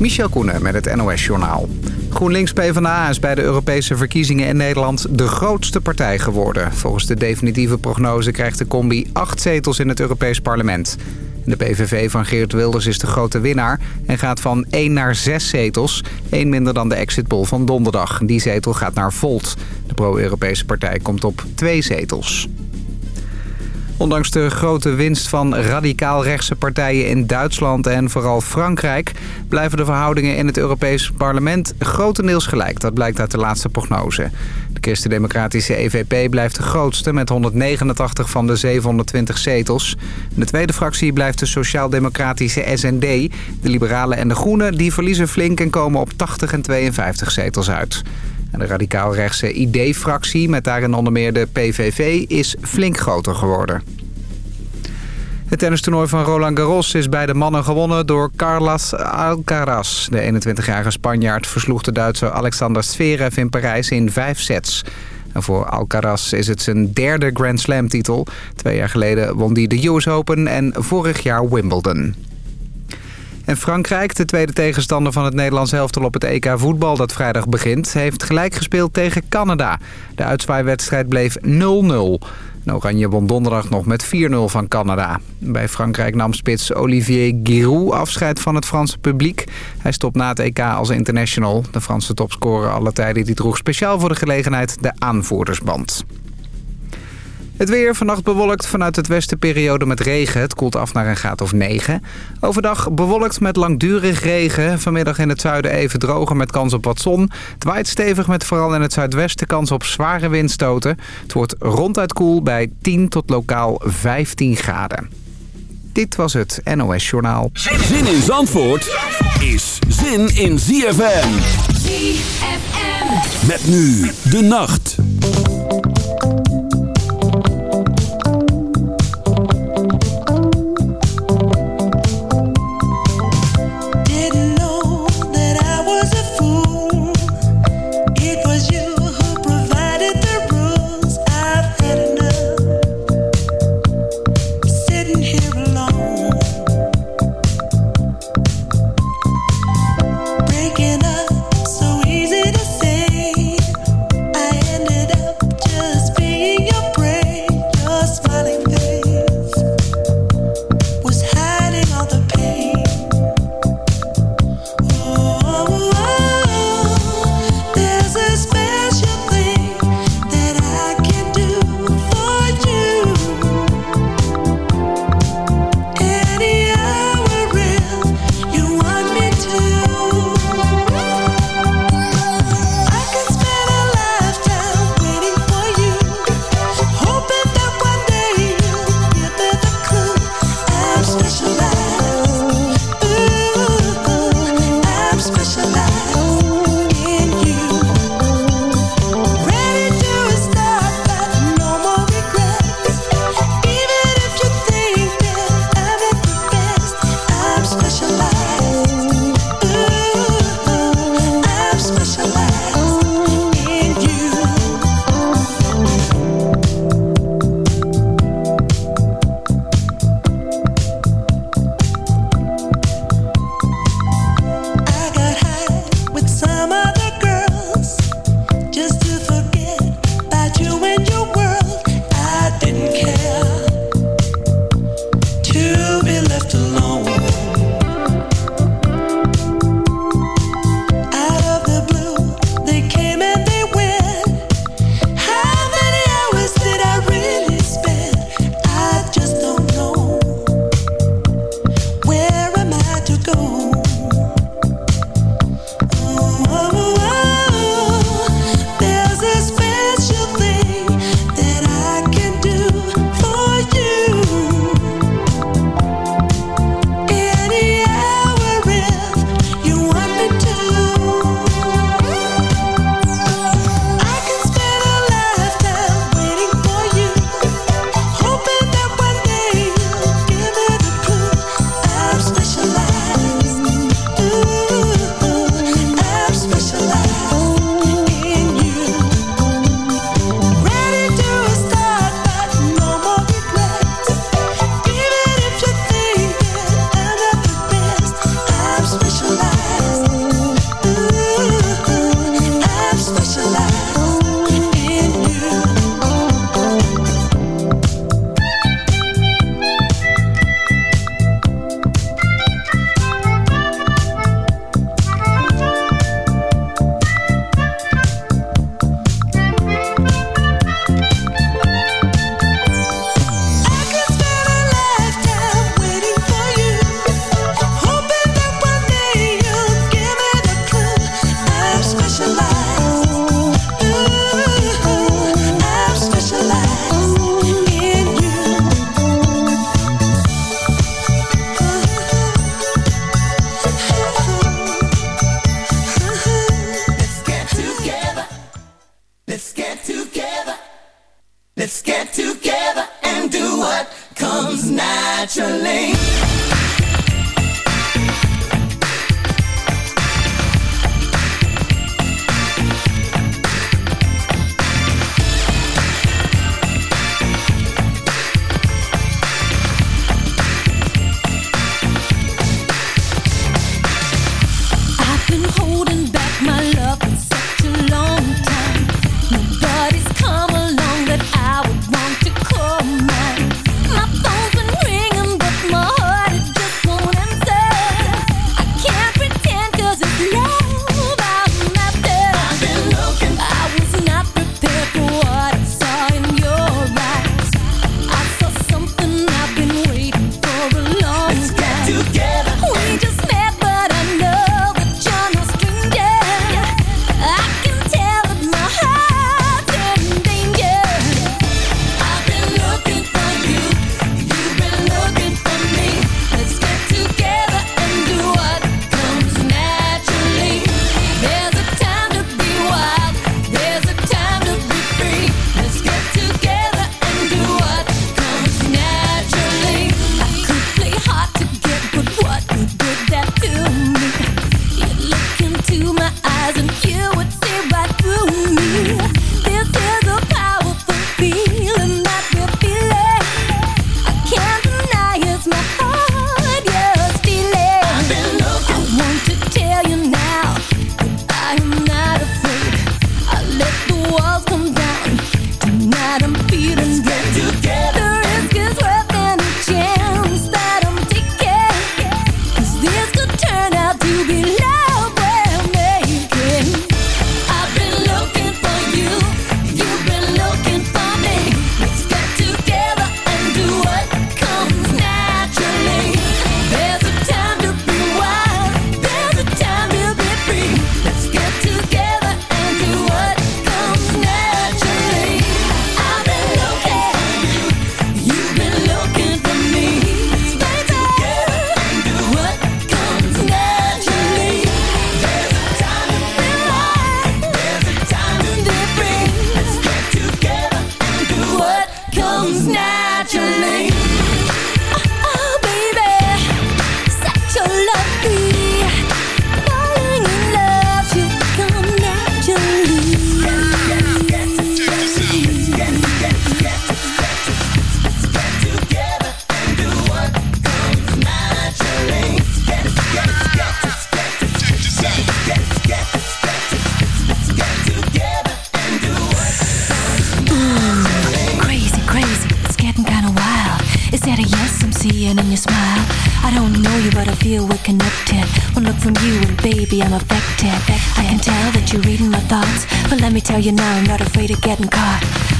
Michel Koenen met het NOS-journaal. GroenLinks PvdA is bij de Europese verkiezingen in Nederland de grootste partij geworden. Volgens de definitieve prognose krijgt de combi acht zetels in het Europees parlement. De PVV van Geert Wilders is de grote winnaar en gaat van 1 naar 6 zetels. één minder dan de exit poll van donderdag. Die zetel gaat naar Volt. De pro-Europese partij komt op twee zetels. Ondanks de grote winst van radicaal-rechtse partijen in Duitsland en vooral Frankrijk... blijven de verhoudingen in het Europees parlement grotendeels gelijk. Dat blijkt uit de laatste prognose. De christendemocratische EVP blijft de grootste met 189 van de 720 zetels. De tweede fractie blijft de sociaal-democratische SND. De Liberalen en de Groenen die verliezen flink en komen op 80 en 52 zetels uit. En de radicaal-rechtse ID-fractie, met daarin onder meer de PVV, is flink groter geworden. Het tennistoernooi van Roland Garros is bij de mannen gewonnen door Carlos Alcaraz. De 21-jarige Spanjaard versloeg de Duitse Alexander Zverev in Parijs in vijf sets. En voor Alcaraz is het zijn derde Grand Slam titel. Twee jaar geleden won hij de US Open en vorig jaar Wimbledon. En Frankrijk, de tweede tegenstander van het Nederlands elftal op het EK voetbal dat vrijdag begint, heeft gelijk gespeeld tegen Canada. De uitzwaaiwedstrijd bleef 0-0. Oranje won donderdag nog met 4-0 van Canada. Bij Frankrijk nam spits Olivier Giroud afscheid van het Franse publiek. Hij stopt na het EK als international. De Franse topscorer alle tijden die droeg speciaal voor de gelegenheid de aanvoerdersband. Het weer vannacht bewolkt vanuit het westen periode met regen. Het koelt af naar een graad of 9. Overdag bewolkt met langdurig regen. Vanmiddag in het zuiden even droger met kans op wat zon. Het waait stevig met vooral in het zuidwesten kans op zware windstoten. Het wordt ronduit koel bij 10 tot lokaal 15 graden. Dit was het NOS Journaal. Zin in Zandvoort is zin in ZFM. ZFM. Met nu de nacht.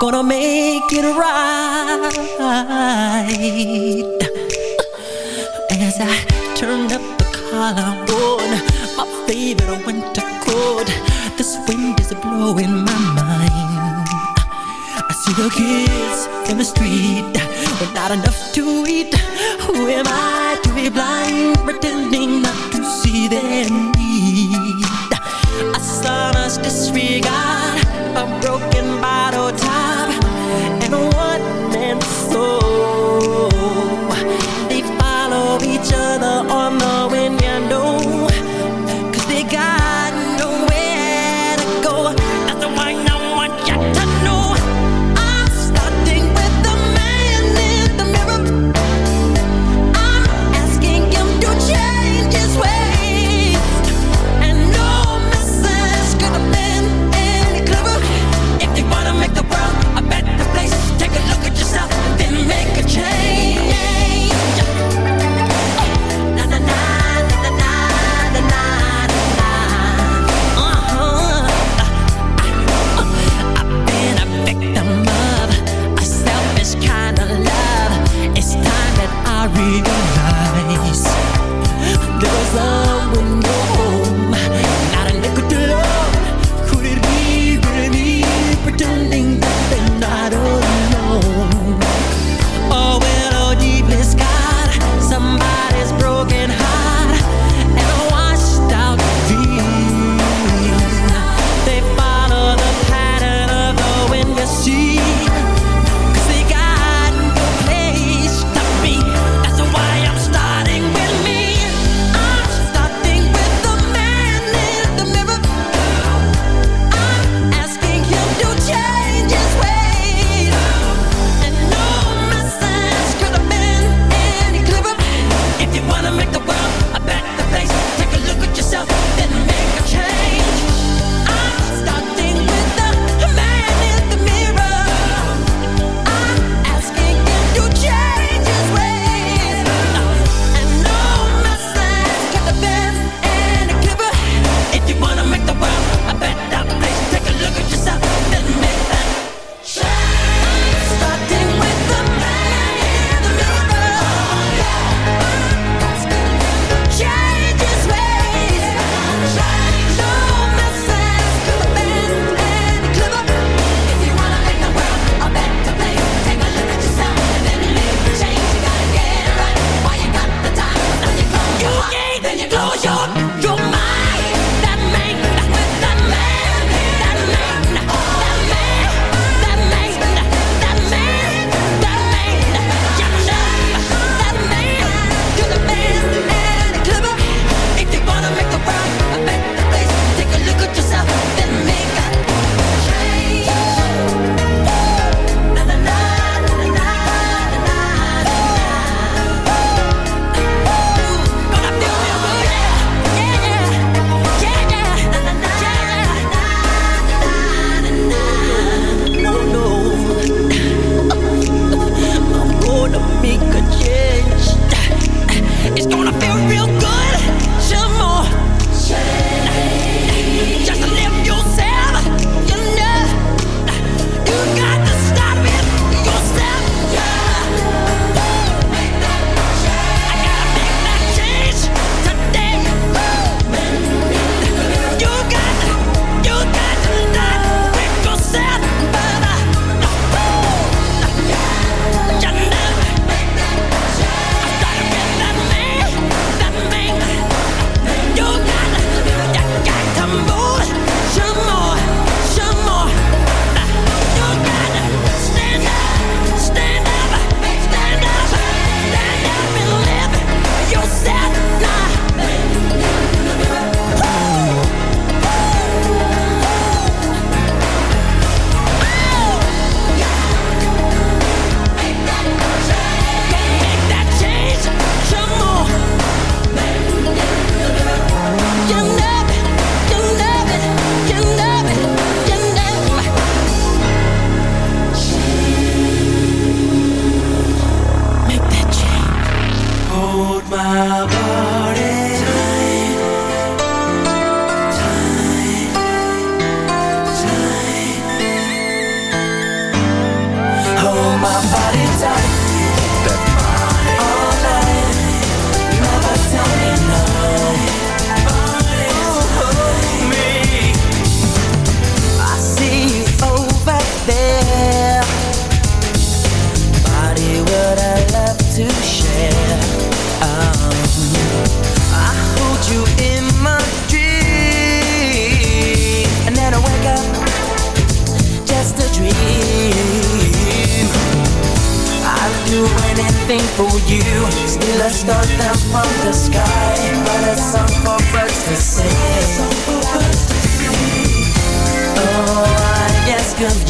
gonna make it right. As I turned up the collar on my favorite winter coat, this wind is blowing my mind. I see the kids in the street but not enough to eat. Who am I to be blind, pretending not to see their need? I saw us disregard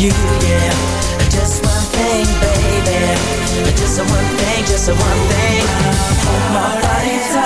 you, yeah. Just one thing, baby. Just one thing, just one thing. Hold my body tight.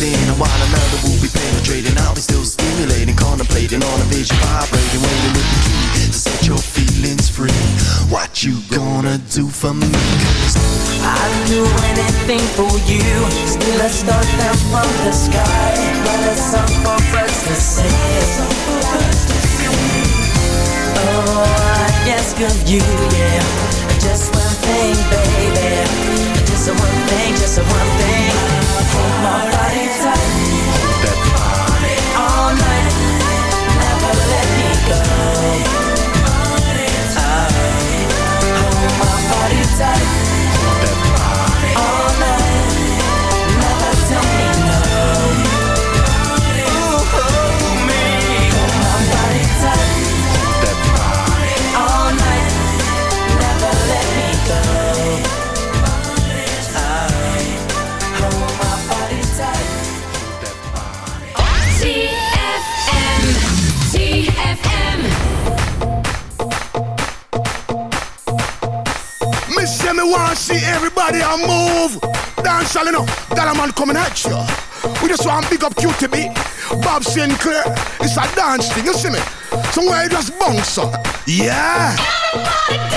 Within. And while another will be penetrating, I'll be still stimulating, contemplating on a vision, vibrating, waiting with the key to set your feelings free. What you gonna do for me? Cause I'd do anything for you. Still a star down from the sky, but a song for birds to sing. Oh, I ask of you, yeah. Just one thing, baby. Just one thing, just one thing. Hold my body body everybody a move. Dance all enough. That a man coming at you. We just want big up QTB. Bob Sinclar. It's a dance thing, you see me? Somewhere you just bounce up. Yeah. Everybody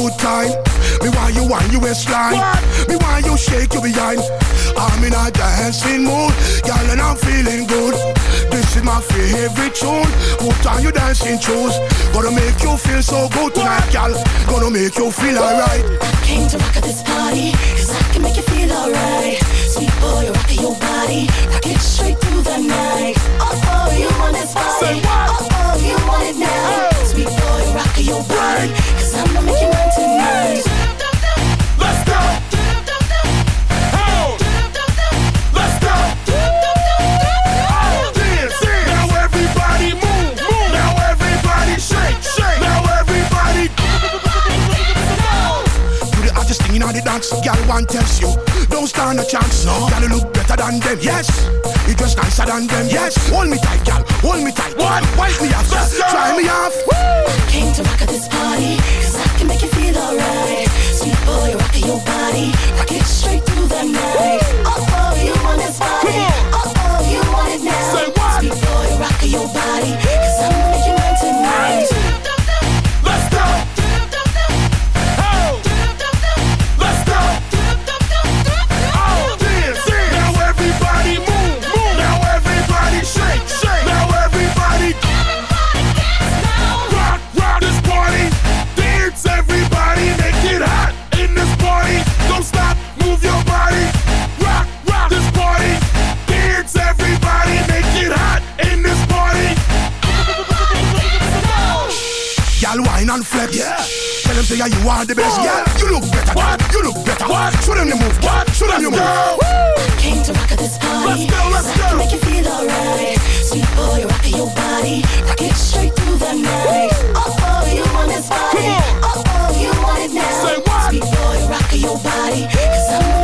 good time. Me want you on your waistline. Me want you shake your behind. I'm in a dancing mood, girl, and I'm feeling good. This is my favorite tune. Put on your dancing shoes. Gonna make you feel so good tonight, girl. Gonna make you feel alright. I Came to rock at this party, cause I can make you feel alright. Sweet boy, you're rocking your body, rock it straight through the night. Oh, oh, you want this body. What? Oh, oh, you want it now. Sweet boy, rocking your body, dance, girl. One tells you, don't stand a chance. No, girl, you look better than them. Yes, you dress nicer than them. Yes, hold me tight, girl. Hold me tight. What? Wipe me off, try me off. Came to rock at this party, cause I can make you feel alright. Sweet boy, you're your body, rock it straight through the night. Oh, oh, you want this body. Come on. Oh, oh, you want it now. Say what? Sweet boy, you're your body, and flex. Yeah. Tell them say yeah, you are the best. Yeah. You look better. What? You look better. What? Show them the move. What? Show them the move. Woo! Came to rock at this party. Let's go. Let's go. Make you feel alright. Sweet boy, rock your body. Rock it straight through the night. Oh, oh, you want this body. Oh, oh, you want it now. Say what? Sweet boy, rock your body. Cause I'm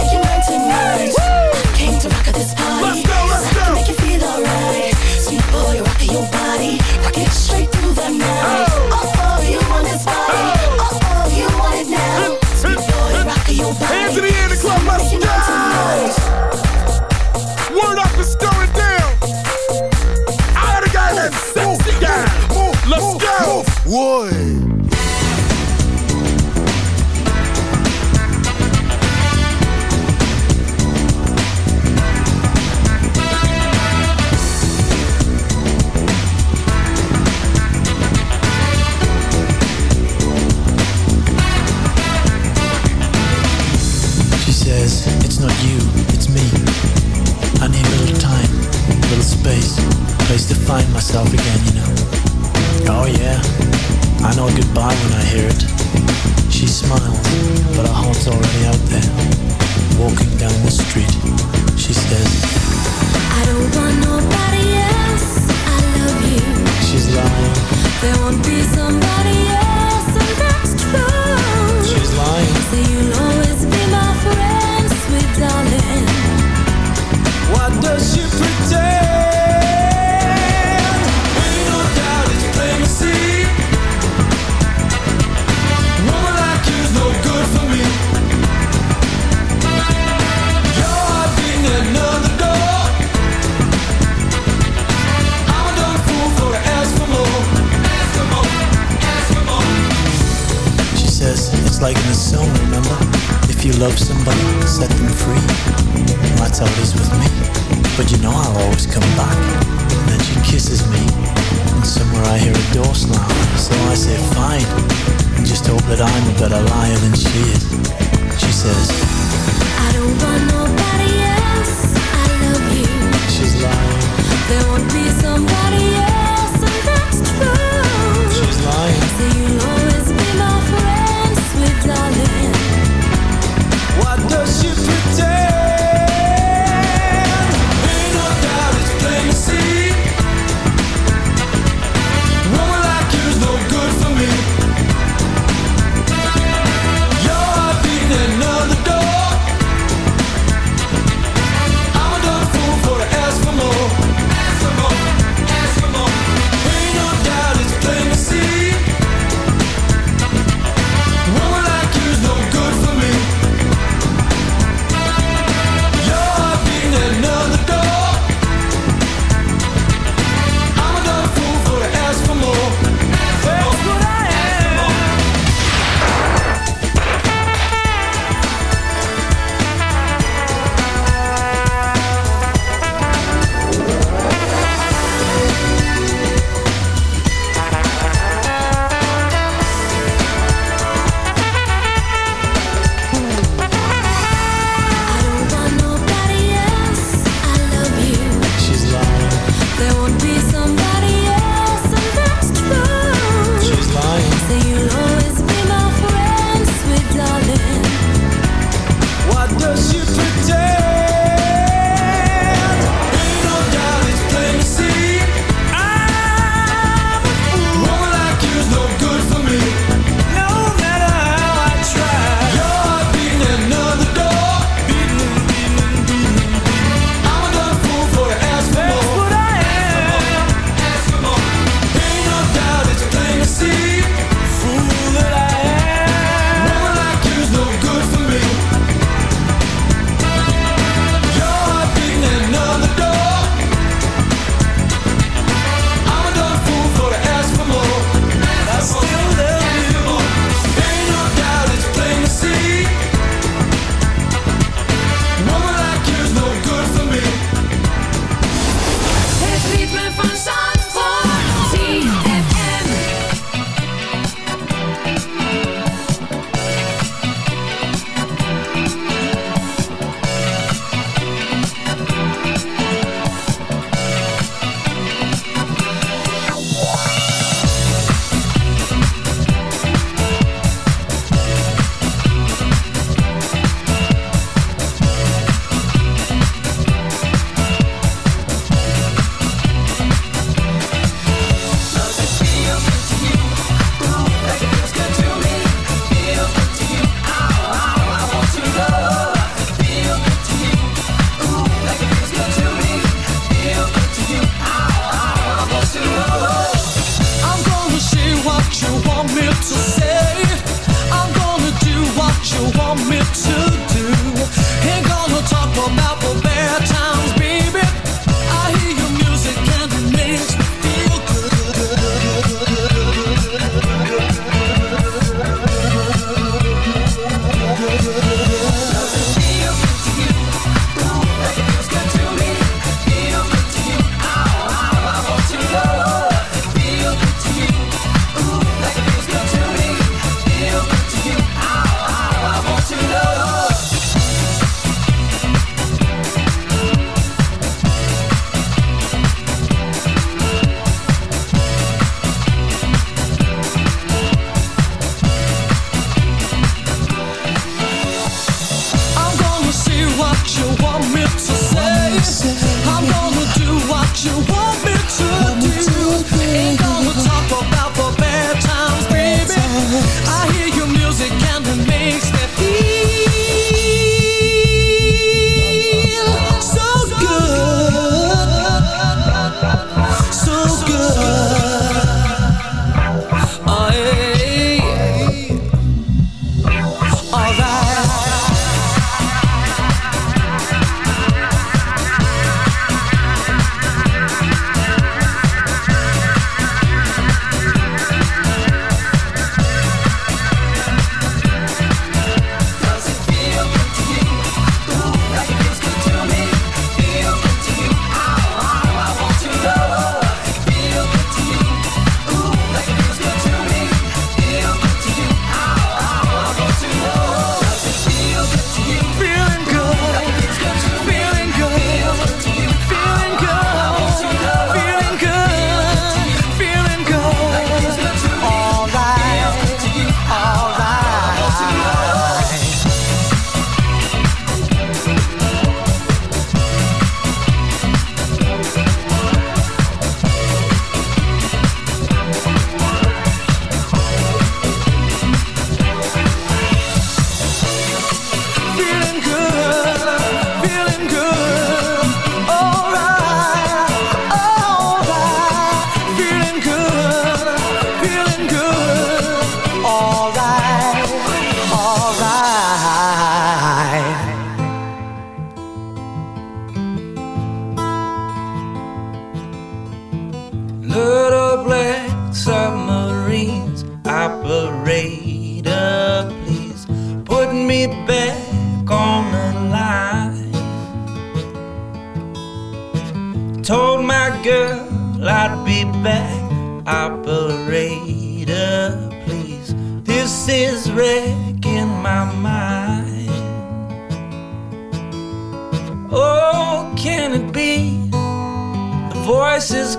the door slam, so I say fine, and just hope that I'm a better liar than she is. She says, I don't want nobody else, I love you. She's lying. There won't be somebody else.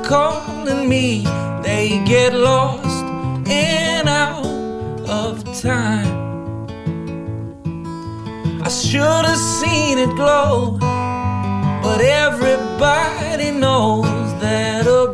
Calling me, they get lost and out of time. I should have seen it glow, but everybody knows that a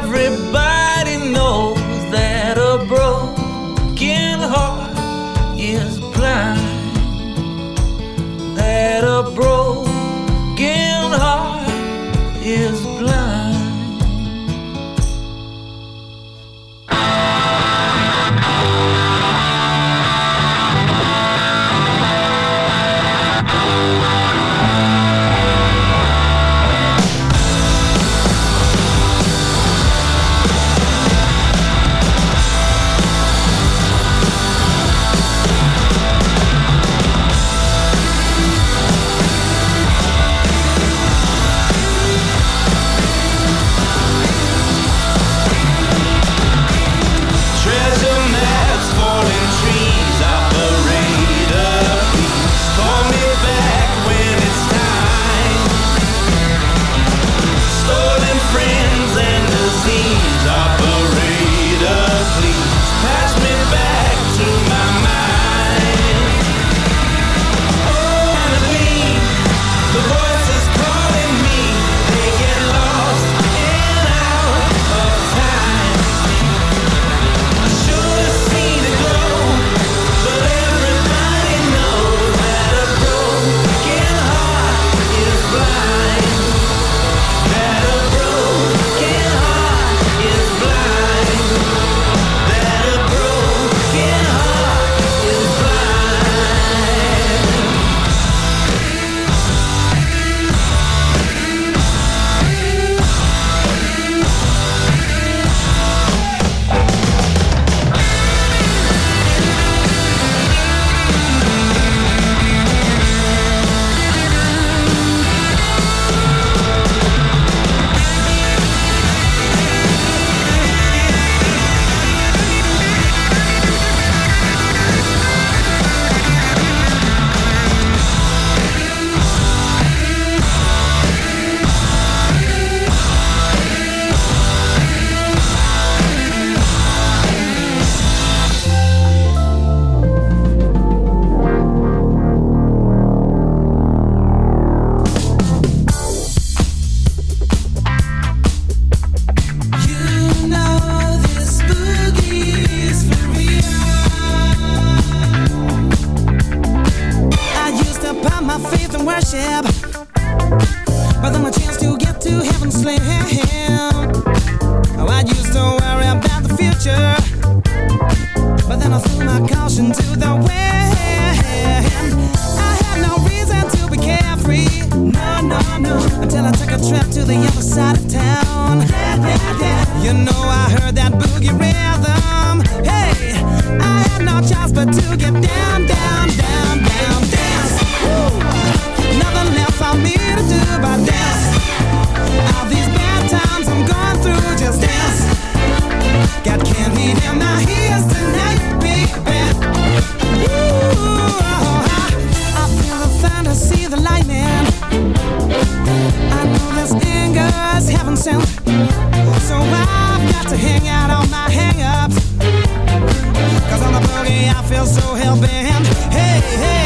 so hell-bent. Hey, hey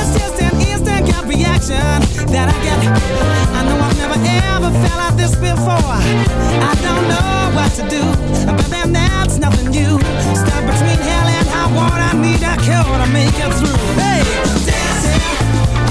It's just an instant gut reaction That I get. I know I've never ever felt like this before. I don't know what to do But then that's nothing new. Stuck between hell and high water I Need a cure to make it through. Hey, dancing.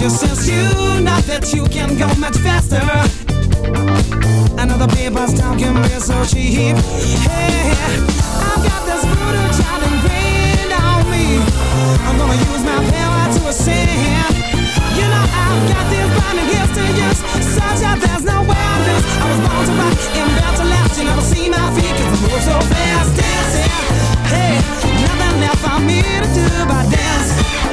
Just since you know that you can go much faster. Another people's talking me so cheap. Hey, I've got this brutal child ingrained on me. I'm gonna use my power to ascend. You know I've got these burning gifts to use, such that there's no way I was born to rock and built to last. You never see my feet 'cause I move so fast, dancing. Hey, nothing left for me to do but dance.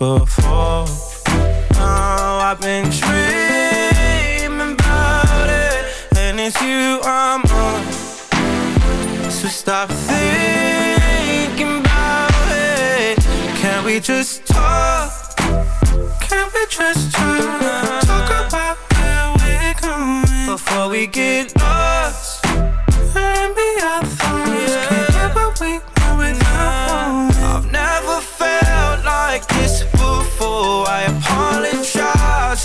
up.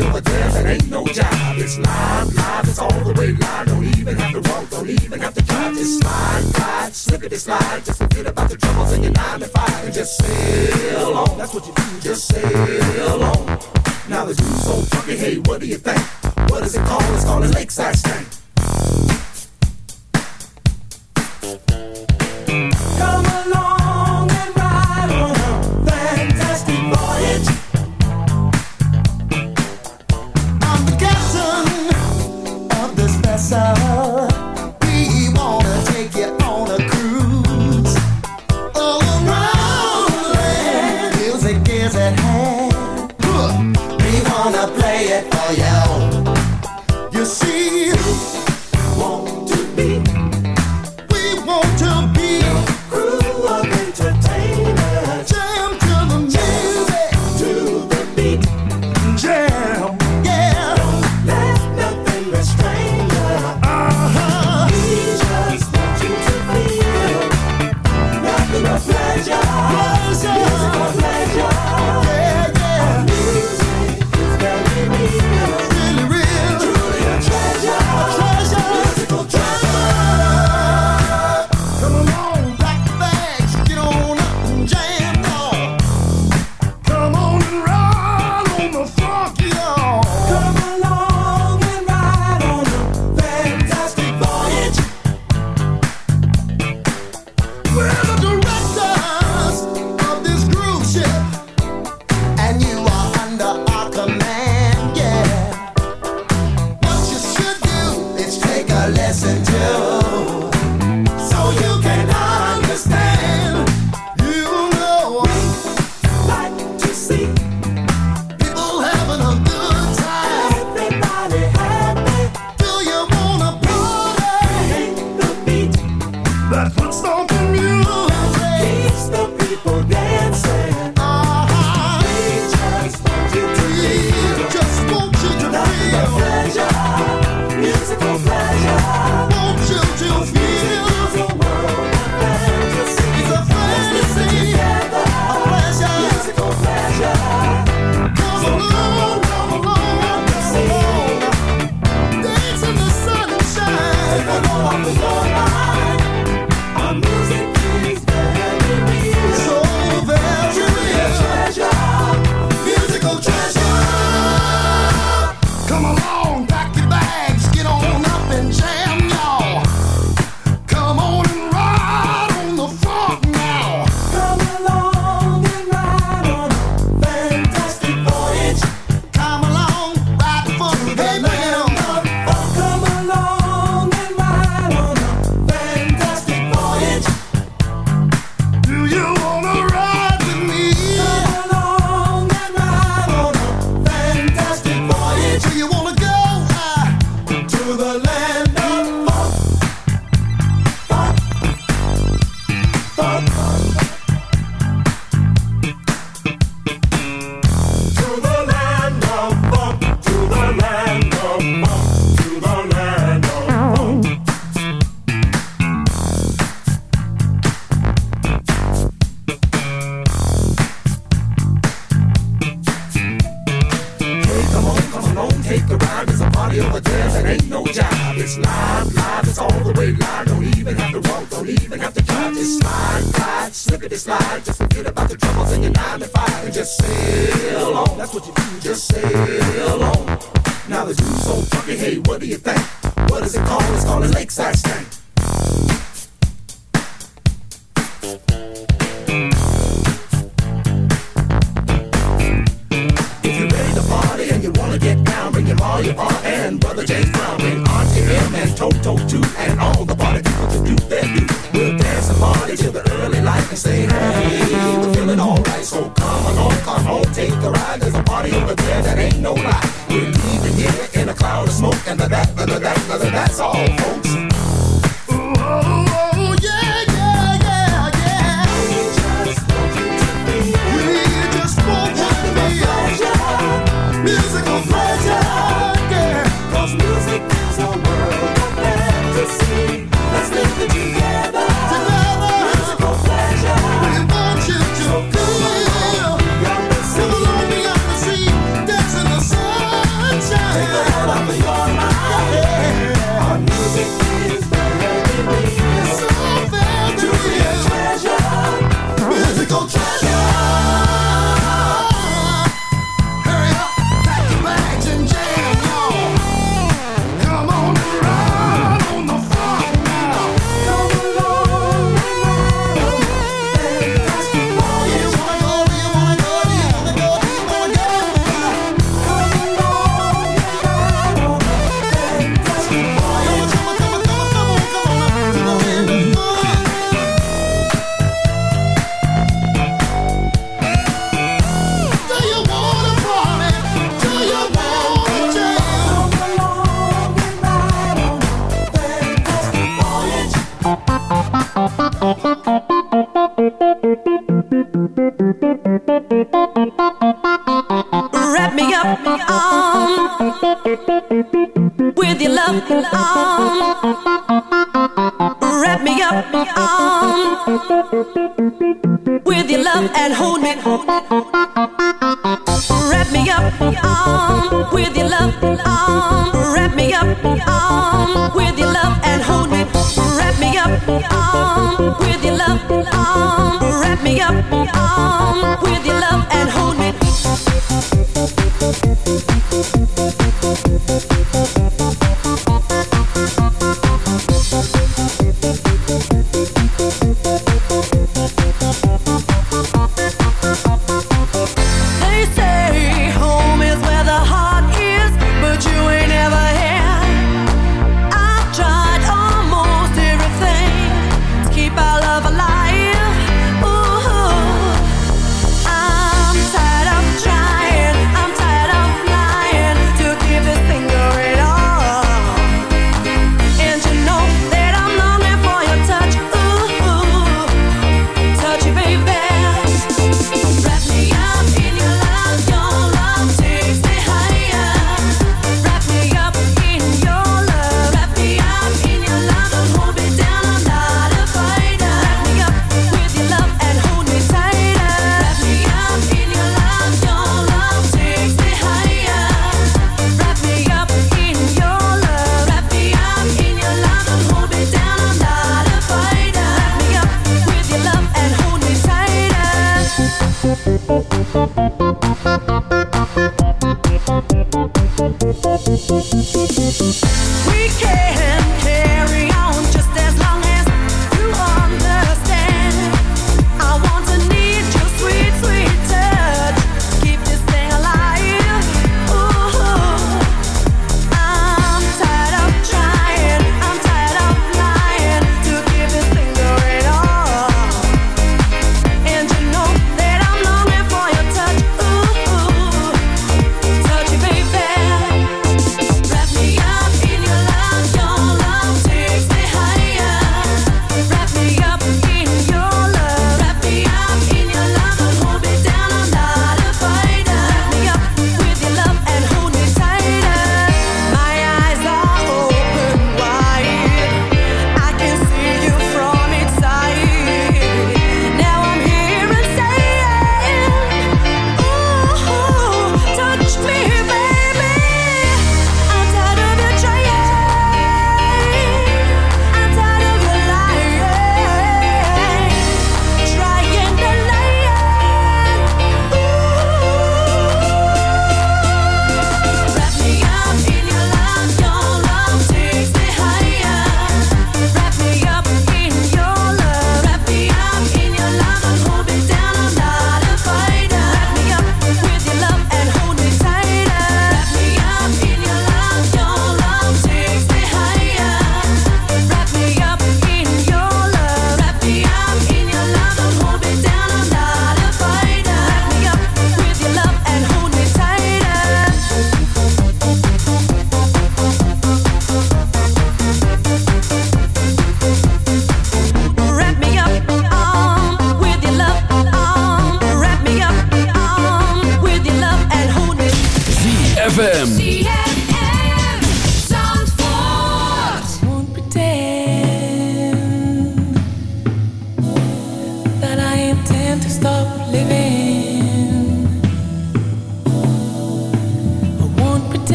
Over there that ain't no job. It's live, live, it's all the way live. Don't even have to walk, don't even have to drive. Just slide, slide, slippity slide. Just forget about the troubles in your nine to five and just sail on. That's what you do, just sail on. Now the dude's so funky, hey, what do you think? What is it called? It's called a lakeside stank. slippity slide. Just forget about the troubles and your nine to five and just sail on. That's what you do, just sail on. Now the juice so funky, hey, what do you think? What is it called? It's called a lakeside stank.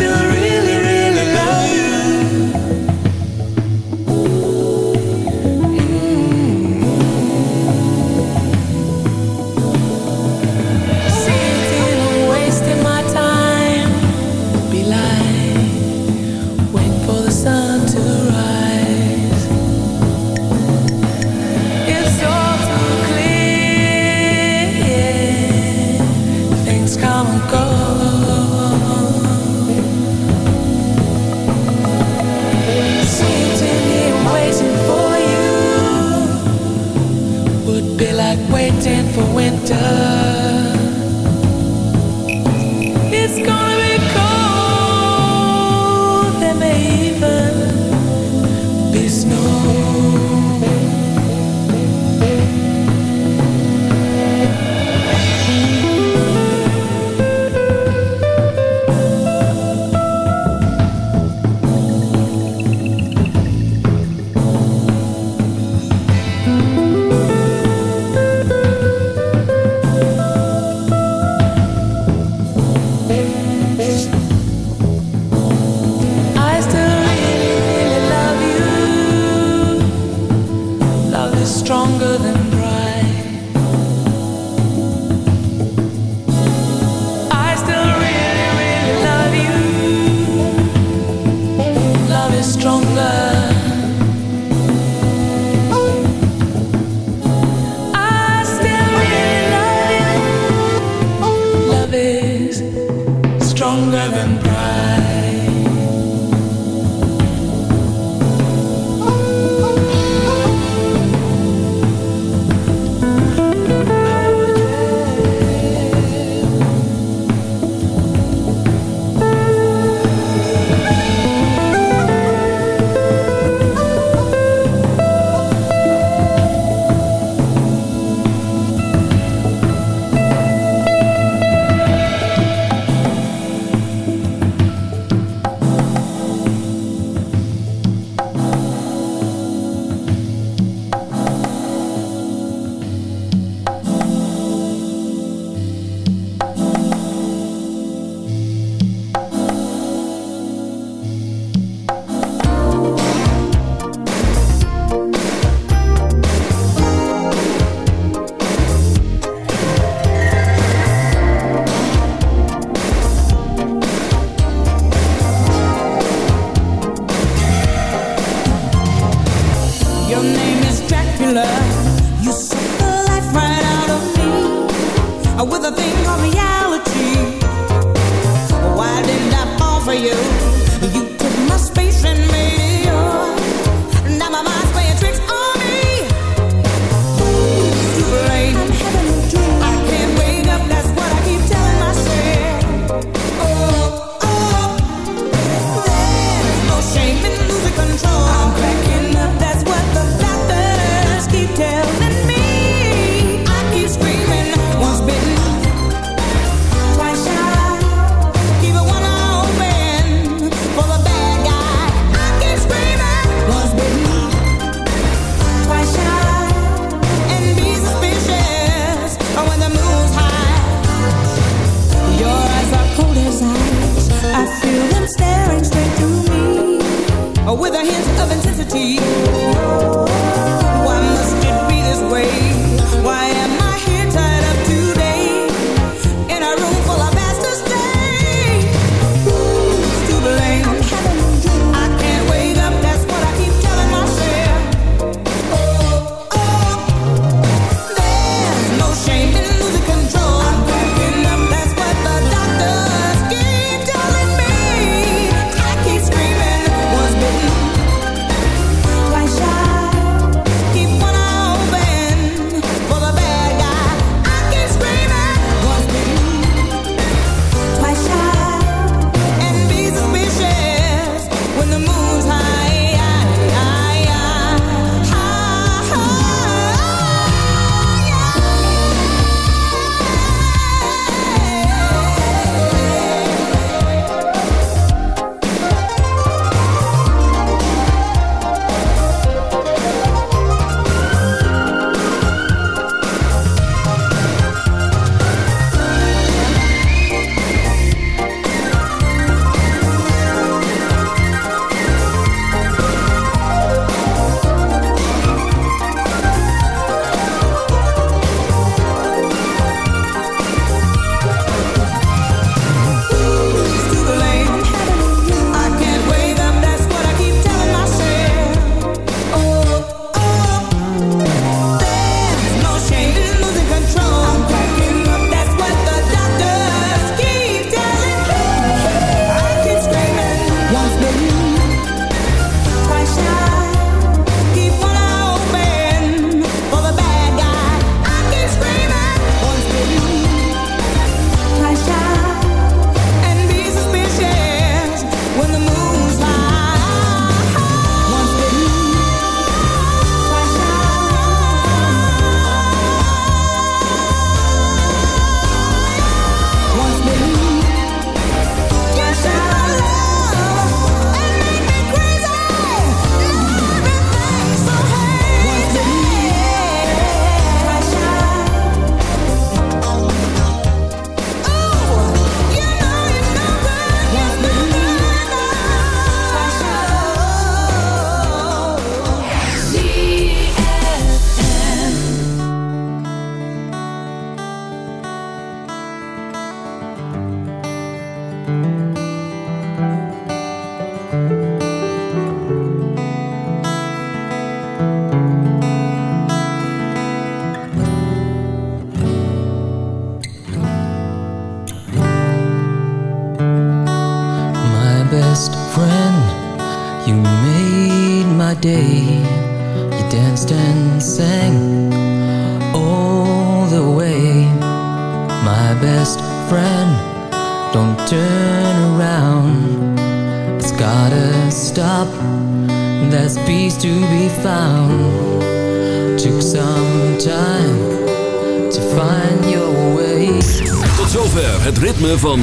Still hands of an